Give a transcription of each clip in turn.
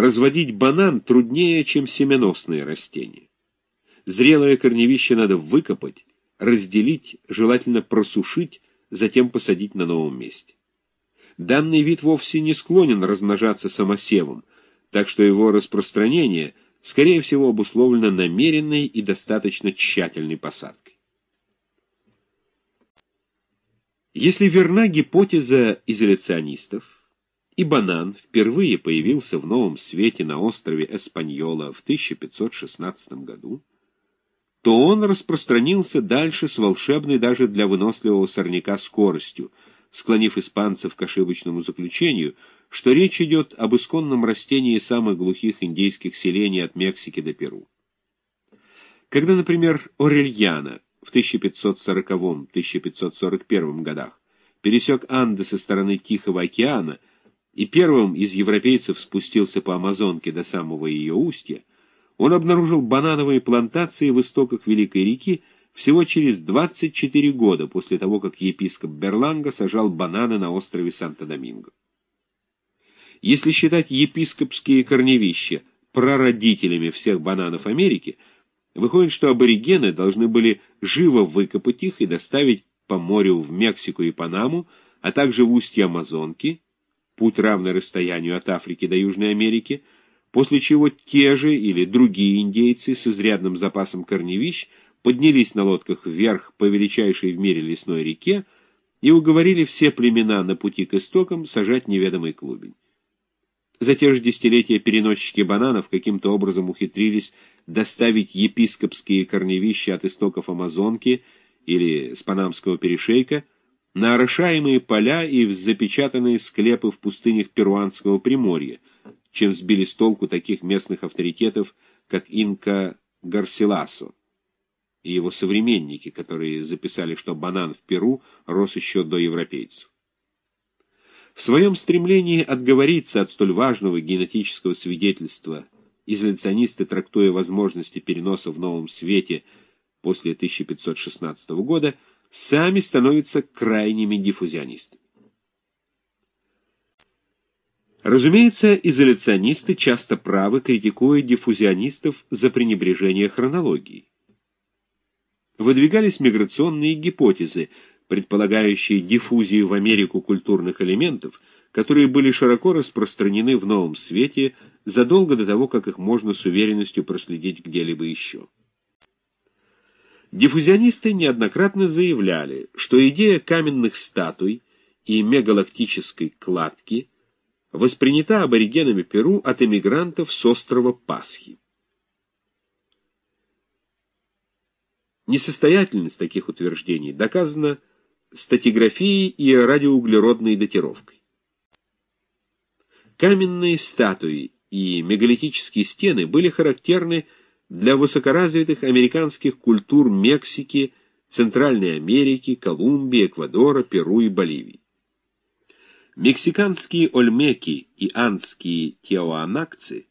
разводить банан труднее, чем семеносные растения. Зрелое корневище надо выкопать, разделить, желательно просушить, затем посадить на новом месте. Данный вид вовсе не склонен размножаться самосевом, так что его распространение, скорее всего, обусловлено намеренной и достаточно тщательной посадкой. Если верна гипотеза изоляционистов, и банан впервые появился в новом свете на острове Эспаньола в 1516 году, то он распространился дальше с волшебной даже для выносливого сорняка скоростью, склонив испанцев к ошибочному заключению, что речь идет об исконном растении самых глухих индейских селений от Мексики до Перу. Когда, например, Орельяна в 1540-1541 годах пересек Анды со стороны Тихого океана и первым из европейцев спустился по Амазонке до самого ее устья, он обнаружил банановые плантации в истоках Великой реки всего через 24 года после того, как епископ Берланга сажал бананы на острове Санто-Доминго. Если считать епископские корневища прародителями всех бананов Америки – Выходит, что аборигены должны были живо выкопать их и доставить по морю в Мексику и Панаму, а также в устье Амазонки, путь равный расстоянию от Африки до Южной Америки, после чего те же или другие индейцы с изрядным запасом корневищ поднялись на лодках вверх по величайшей в мире лесной реке и уговорили все племена на пути к истокам сажать неведомый клубень. За те же десятилетия переносчики бананов каким-то образом ухитрились доставить епископские корневища от истоков Амазонки или с Панамского перешейка на орошаемые поля и в запечатанные склепы в пустынях Перуанского Приморья, чем сбили с толку таких местных авторитетов, как Инка Гарсиласо и его современники, которые записали, что банан в Перу рос еще до европейцев. В своем стремлении отговориться от столь важного генетического свидетельства изоляционисты, трактуя возможности переноса в новом свете после 1516 года, сами становятся крайними диффузионистами. Разумеется, изоляционисты часто правы, критикуя диффузионистов за пренебрежение хронологией. Выдвигались миграционные гипотезы – предполагающие диффузию в Америку культурных элементов, которые были широко распространены в новом свете задолго до того, как их можно с уверенностью проследить где-либо еще. Диффузионисты неоднократно заявляли, что идея каменных статуй и мегалактической кладки воспринята аборигенами Перу от эмигрантов с острова Пасхи. Несостоятельность таких утверждений доказана статиграфией и радиоуглеродной датировкой. Каменные статуи и мегалитические стены были характерны для высокоразвитых американских культур Мексики, Центральной Америки, Колумбии, Эквадора, Перу и Боливии. Мексиканские ольмеки и андские теоанакцы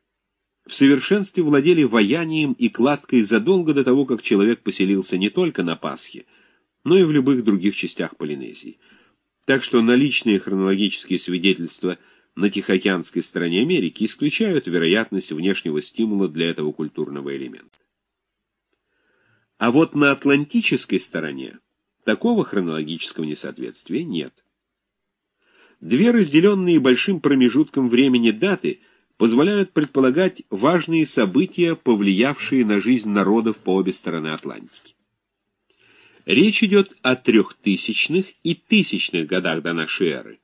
в совершенстве владели ваянием и кладкой задолго до того, как человек поселился не только на Пасхе, но и в любых других частях Полинезии. Так что наличные хронологические свидетельства на Тихоокеанской стороне Америки исключают вероятность внешнего стимула для этого культурного элемента. А вот на Атлантической стороне такого хронологического несоответствия нет. Две разделенные большим промежутком времени даты позволяют предполагать важные события, повлиявшие на жизнь народов по обе стороны Атлантики. Речь идет о трехтысячных и тысячных годах до нашей эры.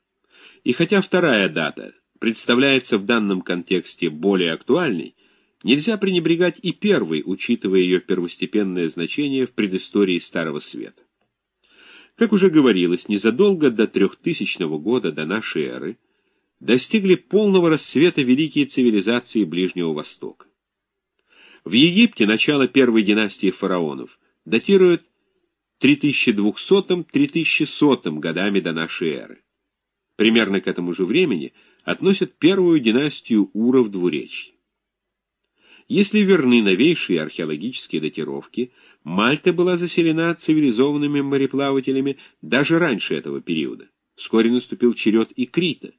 И хотя вторая дата представляется в данном контексте более актуальной, нельзя пренебрегать и первой, учитывая ее первостепенное значение в предыстории Старого Света. Как уже говорилось, незадолго до 3000 года до нашей эры достигли полного расцвета великие цивилизации Ближнего Востока. В Египте начало первой династии фараонов датируют 3200-3100 годами до нашей эры. Примерно к этому же времени относят первую династию Ура в Двуречье. Если верны новейшие археологические датировки, Мальта была заселена цивилизованными мореплавателями даже раньше этого периода. Вскоре наступил черед и Крита.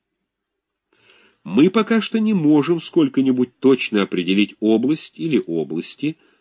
Мы пока что не можем сколько-нибудь точно определить область или области,